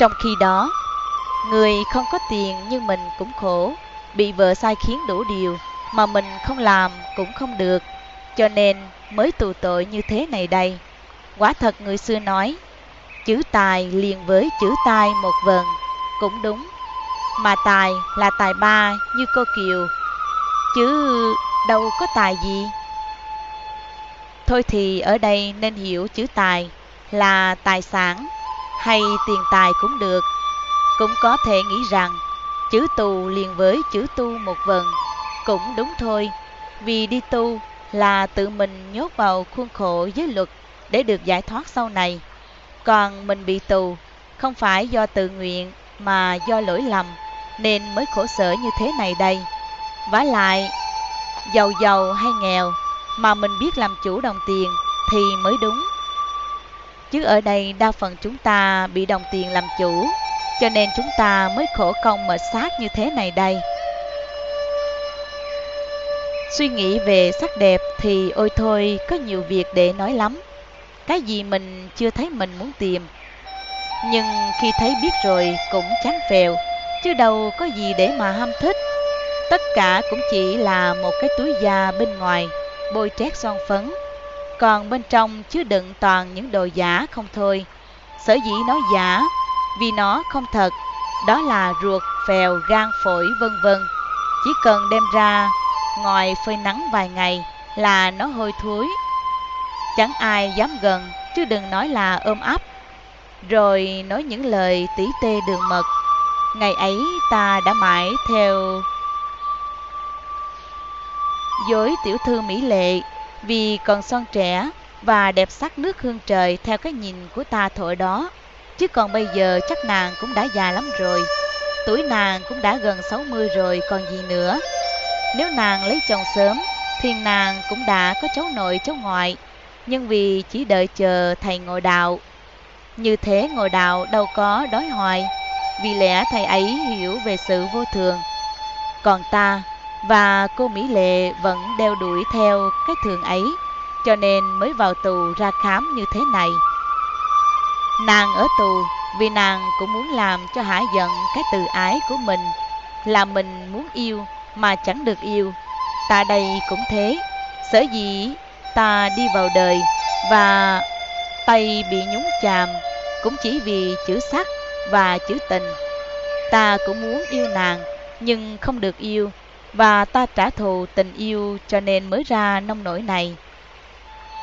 Trong khi đó, người không có tiền nhưng mình cũng khổ, bị vợ sai khiến đủ điều mà mình không làm cũng không được, cho nên mới tù tội như thế này đây. Quả thật người xưa nói, chữ tài liền với chữ tai một vần, cũng đúng. Mà tài là tài ba như cô Kiều, chứ đâu có tài gì. Thôi thì ở đây nên hiểu chữ tài là tài sản hay tiền tài cũng được. Cũng có thể nghĩ rằng chữ tù liền với chữ tu một vần cũng đúng thôi. Vì đi tu là tự mình nhốt vào khuôn khổ giới luật để được giải thoát sau này. Còn mình bị tù không phải do tự nguyện mà do lỗi lầm nên mới khổ sở như thế này đây. Vả lại, giàu giàu hay nghèo mà mình biết làm chủ đồng tiền thì mới đúng. Chứ ở đây đa phần chúng ta bị đồng tiền làm chủ, cho nên chúng ta mới khổ công mệt xác như thế này đây. Suy nghĩ về sắc đẹp thì ôi thôi có nhiều việc để nói lắm. Cái gì mình chưa thấy mình muốn tìm. Nhưng khi thấy biết rồi cũng chán phèo, chứ đâu có gì để mà ham thích. Tất cả cũng chỉ là một cái túi da bên ngoài, bôi trét son phấn. Còn bên trong chứa đựng toàn những đồ giả không thôi. Sở dĩ nói giả vì nó không thật, đó là ruột, phèo, gan, phổi vân vân. Chỉ cần đem ra ngoài phơi nắng vài ngày là nó hôi thối. Chẳng ai dám gần, chứ đừng nói là ôm ấp. Rồi nói những lời tỉ tê đường mật. Ngày ấy ta đã mãi theo dối tiểu thư mỹ lệ vì còn son trẻ và đẹp sắc nước hương trời theo cái nhìn của ta thổi đó. Chứ còn bây giờ chắc nàng cũng đã già lắm rồi. Tuổi nàng cũng đã gần 60 rồi, còn gì nữa. Nếu nàng lấy chồng sớm, thì nàng cũng đã có cháu nội, cháu ngoại. Nhưng vì chỉ đợi chờ thầy ngồi đạo. Như thế ngồi đạo đâu có đói hoài. Vì lẽ thầy ấy hiểu về sự vô thường. Còn ta và cô Mỹ Lệ vẫn đeo đuổi theo cái thường ấy, cho nên mới vào tù ra khám như thế này. Nàng ở tù vì nàng cũng muốn làm cho hả giận cái từ ái của mình, là mình muốn yêu mà chẳng được yêu. Ta đây cũng thế, sở dĩ ta đi vào đời và tay bị nhúng chàm cũng chỉ vì chữ sắc và chữ tình. Ta cũng muốn yêu nàng nhưng không được yêu và ta trả thù tình yêu cho nên mới ra nông nổi này.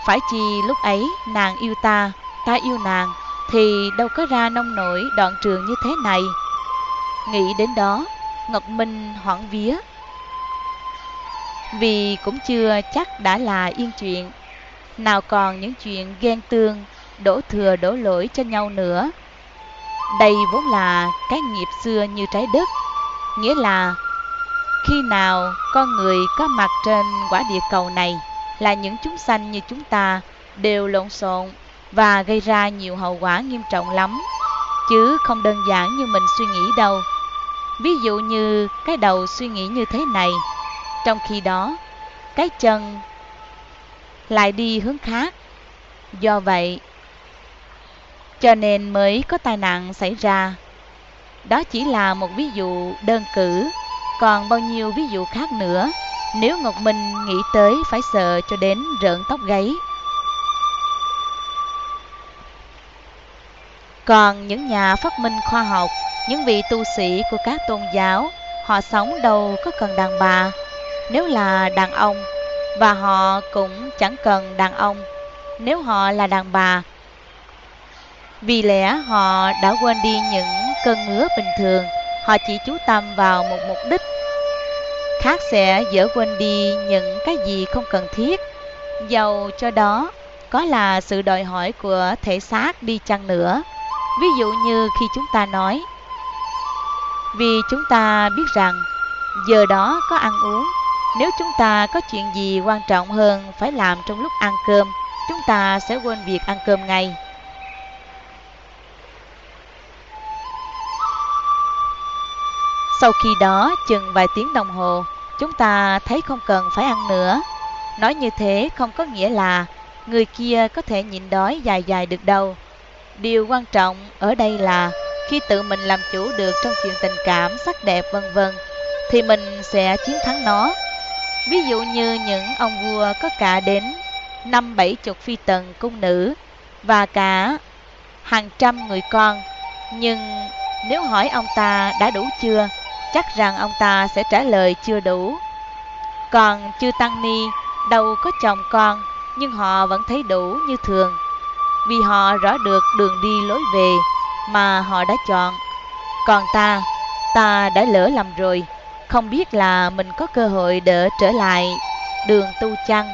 Phải chi lúc ấy nàng yêu ta, ta yêu nàng, thì đâu có ra nông nổi đoạn trường như thế này. Nghĩ đến đó, Ngọc Minh hoảng vía. Vì cũng chưa chắc đã là yên chuyện, nào còn những chuyện ghen tương, đổ thừa đổ lỗi cho nhau nữa. Đây vốn là cái nghiệp xưa như trái đất, nghĩa là khi nào con người có mặt trên quả địa cầu này là những chúng sanh như chúng ta đều lộn xộn và gây ra nhiều hậu quả nghiêm trọng lắm, chứ không đơn giản như mình suy nghĩ đâu. Ví dụ như cái đầu suy nghĩ như thế này, trong khi đó cái chân lại đi hướng khác. Do vậy, cho nên mới có tai nạn xảy ra. Đó chỉ là một ví dụ đơn cử còn bao nhiêu ví dụ khác nữa, nếu Ngọc Minh nghĩ tới phải sợ cho đến rợn tóc gáy. Còn những nhà phát minh khoa học, những vị tu sĩ của các tôn giáo, họ sống đâu có cần đàn bà. Nếu là đàn ông, và họ cũng chẳng cần đàn ông nếu họ là đàn bà. Vì lẽ họ đã quên đi những cơn ngứa bình thường họ chỉ chú tâm vào một mục đích. Khác sẽ dỡ quên đi những cái gì không cần thiết. Dầu cho đó, có là sự đòi hỏi của thể xác đi chăng nữa. Ví dụ như khi chúng ta nói, vì chúng ta biết rằng, giờ đó có ăn uống. Nếu chúng ta có chuyện gì quan trọng hơn phải làm trong lúc ăn cơm, chúng ta sẽ quên việc ăn cơm ngay. Sau khi đó, chừng vài tiếng đồng hồ, chúng ta thấy không cần phải ăn nữa. Nói như thế không có nghĩa là người kia có thể nhịn đói dài dài được đâu. Điều quan trọng ở đây là khi tự mình làm chủ được trong chuyện tình cảm, sắc đẹp vân vân thì mình sẽ chiến thắng nó. Ví dụ như những ông vua có cả đến năm bảy chục phi tần cung nữ và cả hàng trăm người con, nhưng nếu hỏi ông ta đã đủ chưa, chắc rằng ông ta sẽ trả lời chưa đủ. Còn chư Tăng Ni đâu có chồng con, nhưng họ vẫn thấy đủ như thường, vì họ rõ được đường đi lối về mà họ đã chọn. Còn ta, ta đã lỡ lầm rồi, không biết là mình có cơ hội đỡ trở lại đường tu chăng.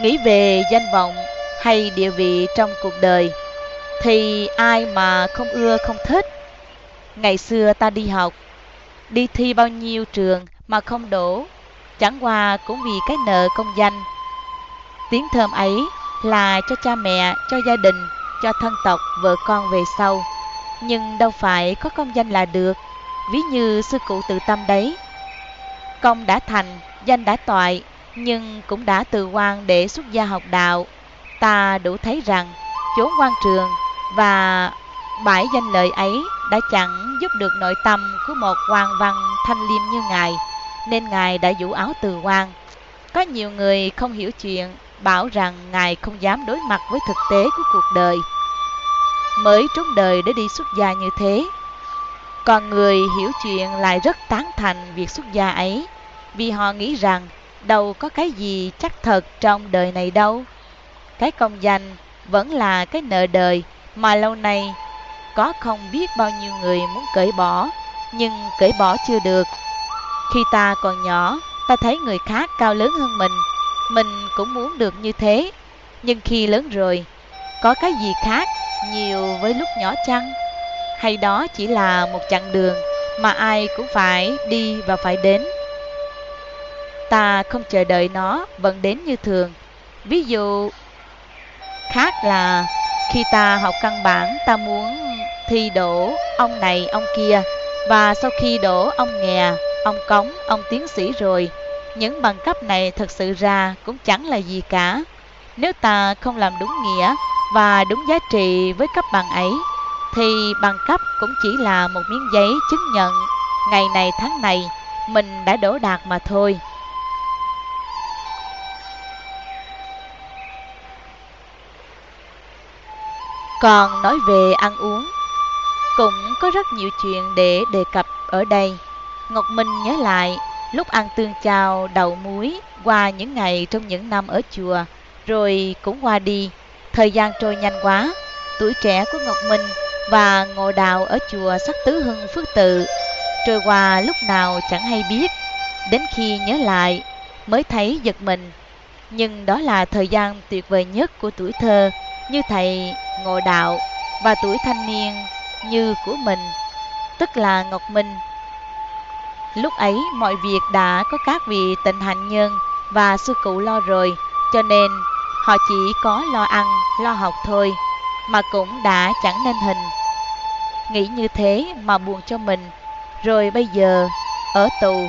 Nghĩ về danh vọng hay địa vị trong cuộc đời thì ai mà không ưa không thích. Ngày xưa ta đi học, đi thi bao nhiêu trường mà không đổ, chẳng qua cũng vì cái nợ công danh. Tiếng thơm ấy là cho cha mẹ, cho gia đình, cho thân tộc, vợ con về sau. Nhưng đâu phải có công danh là được, ví như sư cụ tự tâm đấy. Công đã thành, danh đã toại, nhưng cũng đã từ quan để xuất gia học đạo. Ta đủ thấy rằng, chốn quan trường và bãi danh lợi ấy đã chẳng giúp được nội tâm của một quan văn thanh liêm như ngài, nên ngài đã vũ áo từ quan. Có nhiều người không hiểu chuyện, bảo rằng ngài không dám đối mặt với thực tế của cuộc đời, mới trốn đời để đi xuất gia như thế. Còn người hiểu chuyện lại rất tán thành việc xuất gia ấy, vì họ nghĩ rằng đâu có cái gì chắc thật trong đời này đâu. Cái công danh vẫn là cái nợ đời mà lâu nay có không biết bao nhiêu người muốn cởi bỏ, nhưng cởi bỏ chưa được. Khi ta còn nhỏ, ta thấy người khác cao lớn hơn mình, mình cũng muốn được như thế. Nhưng khi lớn rồi, có cái gì khác nhiều với lúc nhỏ chăng? Hay đó chỉ là một chặng đường mà ai cũng phải đi và phải đến? Ta không chờ đợi nó vẫn đến như thường. Ví dụ khác là khi ta học căn bản, ta muốn thi đổ ông này, ông kia, và sau khi đổ ông nghè, ông cống, ông tiến sĩ rồi, những bằng cấp này thật sự ra cũng chẳng là gì cả. Nếu ta không làm đúng nghĩa và đúng giá trị với cấp bằng ấy, thì bằng cấp cũng chỉ là một miếng giấy chứng nhận ngày này tháng này mình đã đổ đạt mà thôi. Còn nói về ăn uống, cũng có rất nhiều chuyện để đề cập ở đây. Ngọc Minh nhớ lại lúc ăn tương chao đậu muối qua những ngày trong những năm ở chùa, rồi cũng qua đi. Thời gian trôi nhanh quá, tuổi trẻ của Ngọc Minh và ngộ đạo ở chùa sắc tứ hưng phước tự trôi qua lúc nào chẳng hay biết, đến khi nhớ lại mới thấy giật mình. Nhưng đó là thời gian tuyệt vời nhất của tuổi thơ, như thầy ngộ đạo và tuổi thanh niên như của mình, tức là Ngọc Minh. Lúc ấy mọi việc đã có các vị tịnh hạnh nhân và sư cụ lo rồi, cho nên họ chỉ có lo ăn, lo học thôi, mà cũng đã chẳng nên hình. Nghĩ như thế mà buồn cho mình, rồi bây giờ ở tù,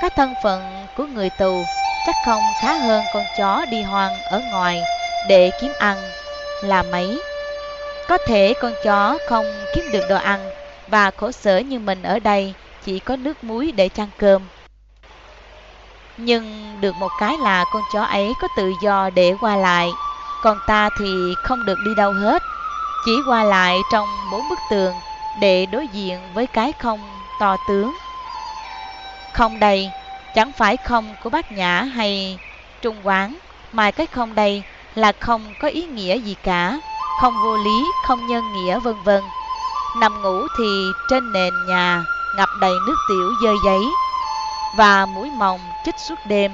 các thân phận của người tù chắc không khá hơn con chó đi hoang ở ngoài để kiếm ăn là mấy. Có thể con chó không kiếm được đồ ăn và khổ sở như mình ở đây chỉ có nước muối để chăn cơm. Nhưng được một cái là con chó ấy có tự do để qua lại, còn ta thì không được đi đâu hết, chỉ qua lại trong bốn bức tường để đối diện với cái không to tướng. Không đây chẳng phải không của bác nhã hay trung quán, mà cái không đây là không có ý nghĩa gì cả không vô lý, không nhân nghĩa vân vân. Nằm ngủ thì trên nền nhà ngập đầy nước tiểu dơ giấy và mũi mồng chích suốt đêm.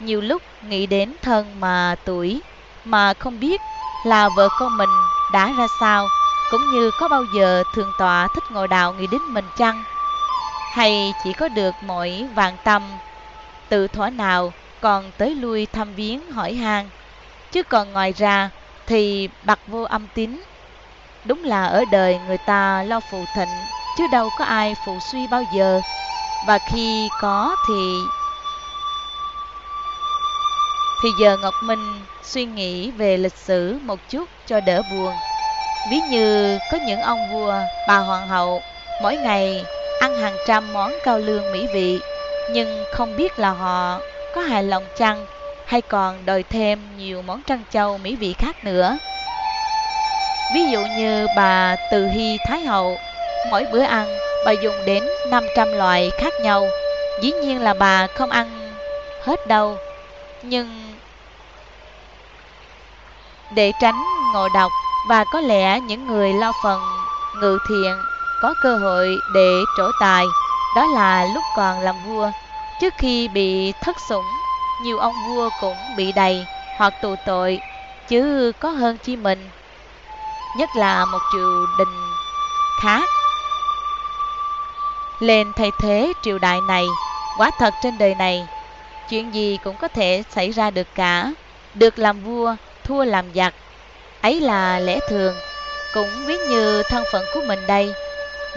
Nhiều lúc nghĩ đến thân mà tuổi mà không biết là vợ con mình đã ra sao, cũng như có bao giờ thường tọa thích ngồi đạo nghĩ đến mình chăng? Hay chỉ có được mỗi vàng tâm tự thỏa nào còn tới lui thăm viếng hỏi han chứ còn ngoài ra thì bạc vô âm tín. Đúng là ở đời người ta lo phù thịnh, chứ đâu có ai phụ suy bao giờ. Và khi có thì... Thì giờ Ngọc Minh suy nghĩ về lịch sử một chút cho đỡ buồn. Ví như có những ông vua, bà hoàng hậu, mỗi ngày ăn hàng trăm món cao lương mỹ vị, nhưng không biết là họ có hài lòng chăng hay còn đòi thêm nhiều món trân châu mỹ vị khác nữa. Ví dụ như bà Từ Hy Thái Hậu, mỗi bữa ăn bà dùng đến 500 loại khác nhau. Dĩ nhiên là bà không ăn hết đâu, nhưng để tránh ngộ độc và có lẽ những người lo phần ngự thiện có cơ hội để trổ tài, đó là lúc còn làm vua. Trước khi bị thất sủng, nhiều ông vua cũng bị đầy hoặc tù tội, chứ có hơn chi mình. Nhất là một triều đình khác lên thay thế triều đại này. Quả thật trên đời này, chuyện gì cũng có thể xảy ra được cả. Được làm vua, thua làm giặc. Ấy là lẽ thường, cũng biết như thân phận của mình đây.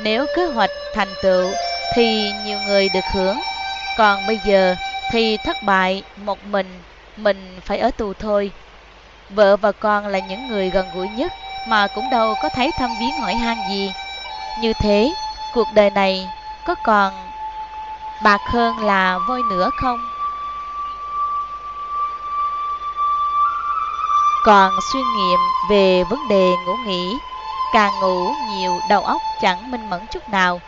Nếu kế hoạch thành tựu thì nhiều người được hưởng, còn bây giờ thì thất bại một mình, mình phải ở tù thôi. Vợ và con là những người gần gũi nhất mà cũng đâu có thấy thăm viếng hỏi han gì. Như thế, cuộc đời này có còn bạc hơn là voi nữa không? Còn suy nghiệm về vấn đề ngủ nghỉ, càng ngủ nhiều đầu óc chẳng minh mẫn chút nào.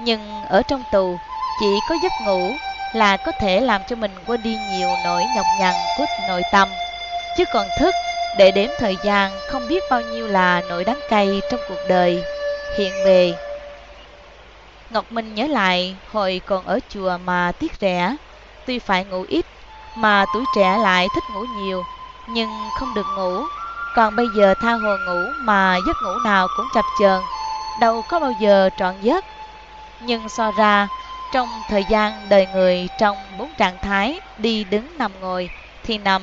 Nhưng ở trong tù, chỉ có giấc ngủ là có thể làm cho mình quên đi nhiều nỗi nhọc nhằn của nội tâm. Chứ còn thức để đếm thời gian không biết bao nhiêu là nỗi đắng cay trong cuộc đời hiện về. Ngọc Minh nhớ lại hồi còn ở chùa mà tiếc rẻ, tuy phải ngủ ít mà tuổi trẻ lại thích ngủ nhiều, nhưng không được ngủ. Còn bây giờ tha hồ ngủ mà giấc ngủ nào cũng chập chờn, đâu có bao giờ trọn giấc. Nhưng so ra, trong thời gian đời người trong bốn trạng thái đi đứng nằm ngồi thì nằm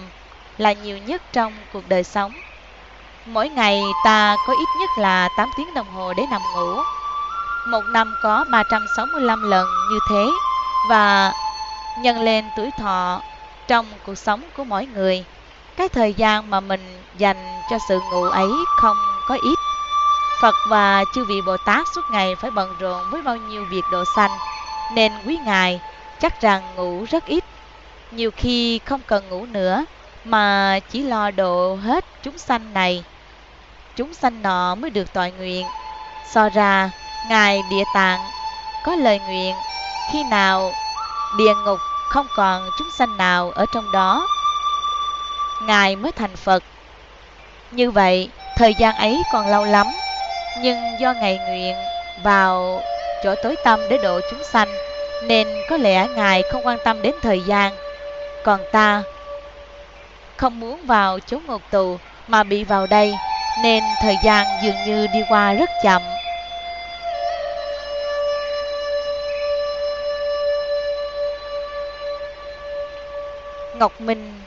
là nhiều nhất trong cuộc đời sống. Mỗi ngày ta có ít nhất là 8 tiếng đồng hồ để nằm ngủ. Một năm có 365 lần như thế và nhân lên tuổi thọ trong cuộc sống của mỗi người. Cái thời gian mà mình dành cho sự ngủ ấy không có ít. Phật và chư vị Bồ Tát suốt ngày phải bận rộn với bao nhiêu việc độ sanh, nên quý ngài chắc rằng ngủ rất ít. Nhiều khi không cần ngủ nữa, mà chỉ lo độ hết chúng sanh này. Chúng sanh nọ mới được tội nguyện. So ra, Ngài Địa Tạng có lời nguyện khi nào địa ngục không còn chúng sanh nào ở trong đó ngài mới thành phật như vậy thời gian ấy còn lâu lắm nhưng do ngài nguyện vào chỗ tối tâm để độ chúng sanh nên có lẽ ngài không quan tâm đến thời gian. Còn ta không muốn vào chốn ngục tù mà bị vào đây nên thời gian dường như đi qua rất chậm. Ngọc Minh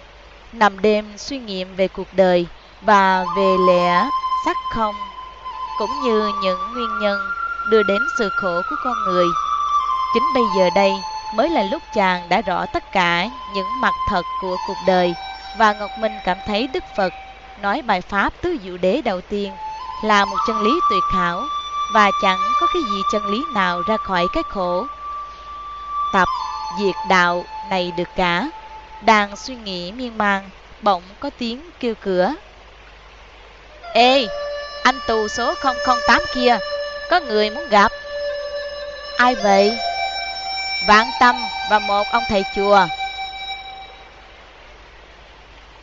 nằm đêm suy nghiệm về cuộc đời và về lẽ sắc không, cũng như những nguyên nhân đưa đến sự khổ của con người. Chính bây giờ đây mới là lúc chàng đã rõ tất cả những mặt thật của cuộc đời và Ngọc Minh cảm thấy Đức Phật nói bài pháp tứ diệu đế đầu tiên là một chân lý tuyệt hảo và chẳng có cái gì chân lý nào ra khỏi cái khổ. Tập diệt đạo này được cả đang suy nghĩ miên man, bỗng có tiếng kêu cửa. Ê, anh tù số 008 kia, có người muốn gặp. Ai vậy? Vạn Tâm và một ông thầy chùa.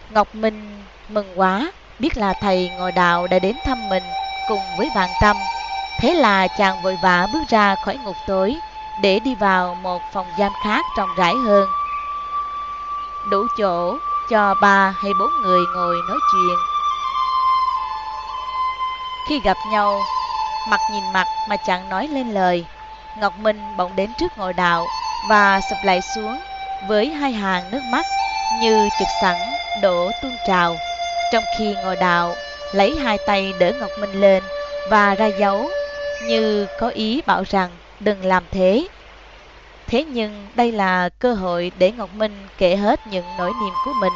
Ngọc Minh mừng quá, biết là thầy ngồi đạo đã đến thăm mình cùng với Vạn Tâm. Thế là chàng vội vã bước ra khỏi ngục tối để đi vào một phòng giam khác rộng rãi hơn đủ chỗ cho ba hay bốn người ngồi nói chuyện. Khi gặp nhau, mặt nhìn mặt mà chẳng nói lên lời, Ngọc Minh bỗng đến trước ngồi đạo và sụp lại xuống với hai hàng nước mắt như trực sẵn đổ tuôn trào. Trong khi ngồi đạo lấy hai tay đỡ Ngọc Minh lên và ra dấu như có ý bảo rằng đừng làm thế. Thế nhưng đây là cơ hội để Ngọc Minh kể hết những nỗi niềm của mình.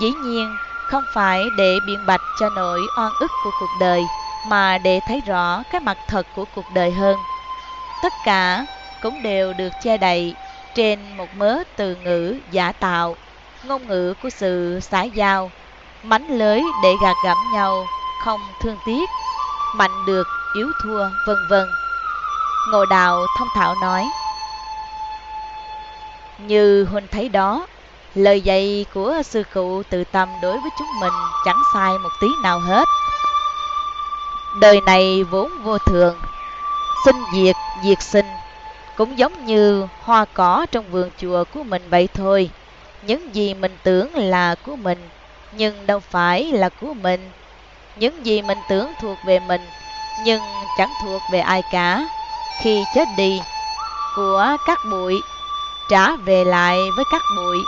Dĩ nhiên, không phải để biện bạch cho nỗi oan ức của cuộc đời, mà để thấy rõ cái mặt thật của cuộc đời hơn. Tất cả cũng đều được che đậy trên một mớ từ ngữ giả tạo, ngôn ngữ của sự xã giao, mánh lưới để gạt gẫm nhau, không thương tiếc, mạnh được, yếu thua, vân vân. Ngộ đạo thông thạo nói, Như Huynh thấy đó, lời dạy của sư cụ từ tâm đối với chúng mình chẳng sai một tí nào hết. Đời này vốn vô thường, sinh diệt, diệt sinh, cũng giống như hoa cỏ trong vườn chùa của mình vậy thôi. Những gì mình tưởng là của mình, nhưng đâu phải là của mình. Những gì mình tưởng thuộc về mình, nhưng chẳng thuộc về ai cả. Khi chết đi, của các bụi trả về lại với các bụi,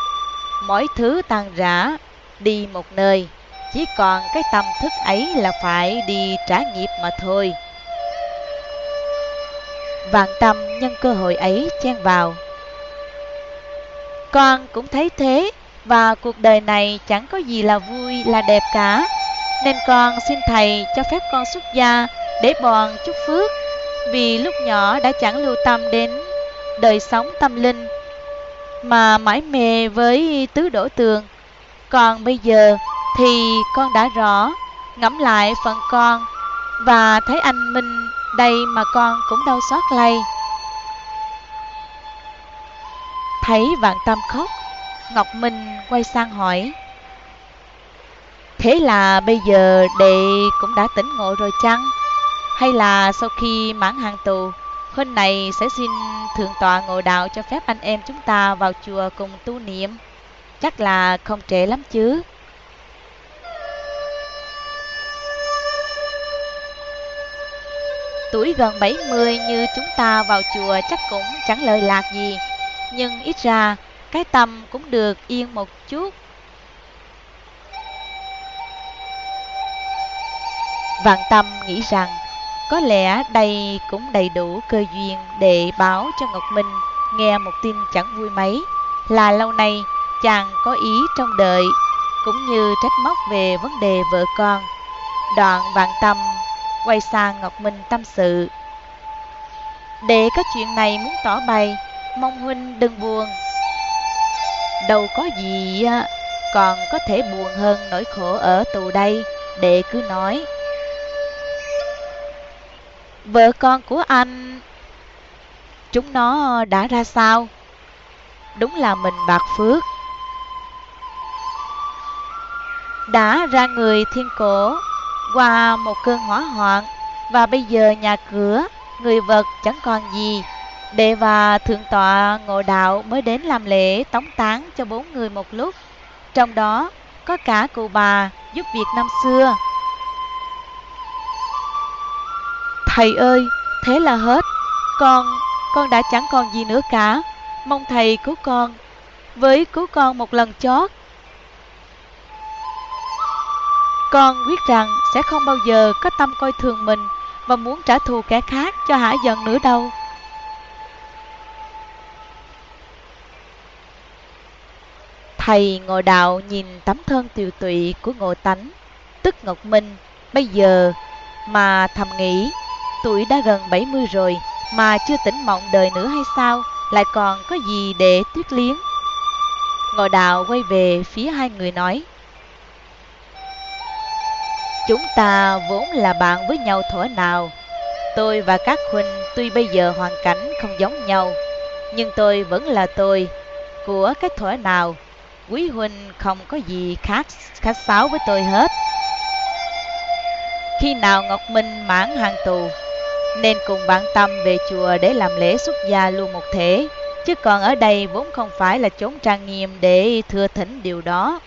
mỗi thứ tan rã đi một nơi, chỉ còn cái tâm thức ấy là phải đi trả nghiệp mà thôi. Vạn tâm nhân cơ hội ấy chen vào. Con cũng thấy thế, và cuộc đời này chẳng có gì là vui, là đẹp cả. Nên con xin thầy cho phép con xuất gia để bòn chút phước, vì lúc nhỏ đã chẳng lưu tâm đến đời sống tâm linh, mà mãi mê với tứ đổ tường. Còn bây giờ thì con đã rõ, ngẫm lại phần con, và thấy anh Minh đây mà con cũng đau xót lây. Thấy vạn tâm khóc, Ngọc Minh quay sang hỏi. Thế là bây giờ đệ cũng đã tỉnh ngộ rồi chăng? Hay là sau khi mãn hàng tù, Hôm này sẽ xin Thượng tọa ngồi đạo cho phép anh em chúng ta vào chùa cùng tu niệm? Chắc là không trễ lắm chứ. Tuổi gần 70 như chúng ta vào chùa chắc cũng chẳng lời lạc gì, nhưng ít ra cái tâm cũng được yên một chút. Vạn tâm nghĩ rằng có lẽ đây cũng đầy đủ cơ duyên để báo cho Ngọc Minh nghe một tin chẳng vui mấy là lâu nay chàng có ý trong đợi cũng như trách móc về vấn đề vợ con. Đoạn vạn tâm quay sang Ngọc Minh tâm sự. Để có chuyện này muốn tỏ bày, mong huynh đừng buồn. Đâu có gì à, còn có thể buồn hơn nỗi khổ ở tù đây, đệ cứ nói. Vợ con của anh, chúng nó đã ra sao? Đúng là mình bạc phước. Đã ra người thiên cổ qua một cơn hỏa hoạn và bây giờ nhà cửa, người vật chẳng còn gì. Đệ và Thượng tọa Ngộ Đạo mới đến làm lễ tống tán cho bốn người một lúc. Trong đó có cả cụ bà giúp việc năm xưa. Thầy ơi, thế là hết. Con, con đã chẳng còn gì nữa cả. Mong thầy cứu con. Với cứu con một lần chót. Con quyết rằng sẽ không bao giờ có tâm coi thường mình và muốn trả thù kẻ khác cho hả giận nữa đâu. Thầy ngồi đạo nhìn tấm thân tiều tụy của ngộ tánh, tức Ngọc Minh, bây giờ mà thầm nghĩ, tuổi đã gần 70 rồi mà chưa tỉnh mộng đời nữa hay sao, lại còn có gì để tuyết liếng. Ngồi đạo quay về phía hai người nói, Chúng ta vốn là bạn với nhau thuở nào. Tôi và các huynh tuy bây giờ hoàn cảnh không giống nhau, nhưng tôi vẫn là tôi. Của cái thuở nào, quý huynh không có gì khác khác sáo với tôi hết. Khi nào Ngọc Minh mãn hàng tù, nên cùng bạn Tâm về chùa để làm lễ xuất gia luôn một thể. Chứ còn ở đây vốn không phải là chốn trang nghiêm để thừa thỉnh điều đó.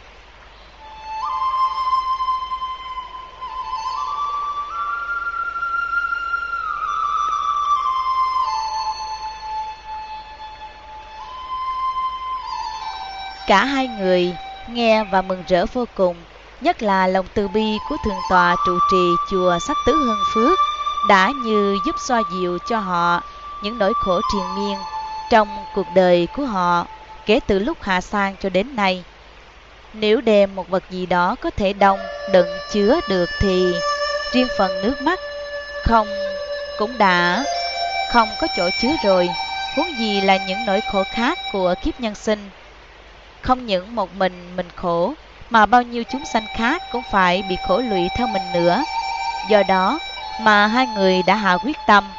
Cả hai người nghe và mừng rỡ vô cùng, nhất là lòng từ bi của thượng tọa trụ trì chùa Sắc Tứ Hưng Phước đã như giúp xoa dịu cho họ những nỗi khổ triền miên trong cuộc đời của họ kể từ lúc hạ sang cho đến nay. Nếu đem một vật gì đó có thể đông, đựng chứa được thì riêng phần nước mắt không cũng đã không có chỗ chứa rồi, huống gì là những nỗi khổ khác của kiếp nhân sinh. Không những một mình mình khổ, mà bao nhiêu chúng sanh khác cũng phải bị khổ lụy theo mình nữa. Do đó mà hai người đã hạ quyết tâm.